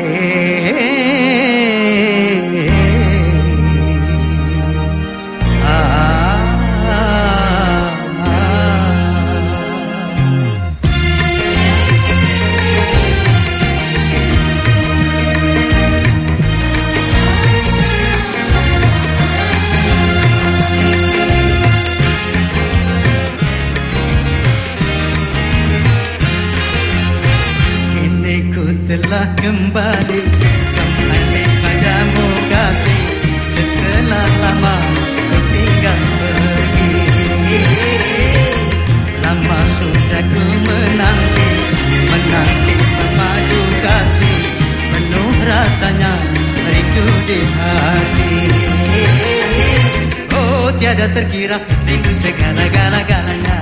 telah kembali Kembali padamu kasih Setelah lama ku tinggal pergi. Lama sudah ku menanti Menanti memadu kasih. Penuh rasanya rindu di hati. Oh tiada terkira rindu segala-gala-galanya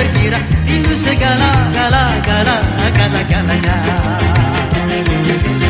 Terkira rindu segala-gala-gala segala-galanya Oh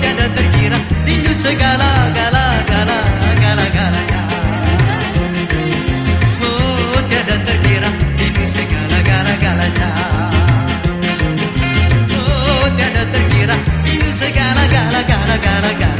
tiada terkira rindu segala gala gala gala gala oh tiada terkira rindu segala gala gala terkira rindu segala gala gala gala gala gala gala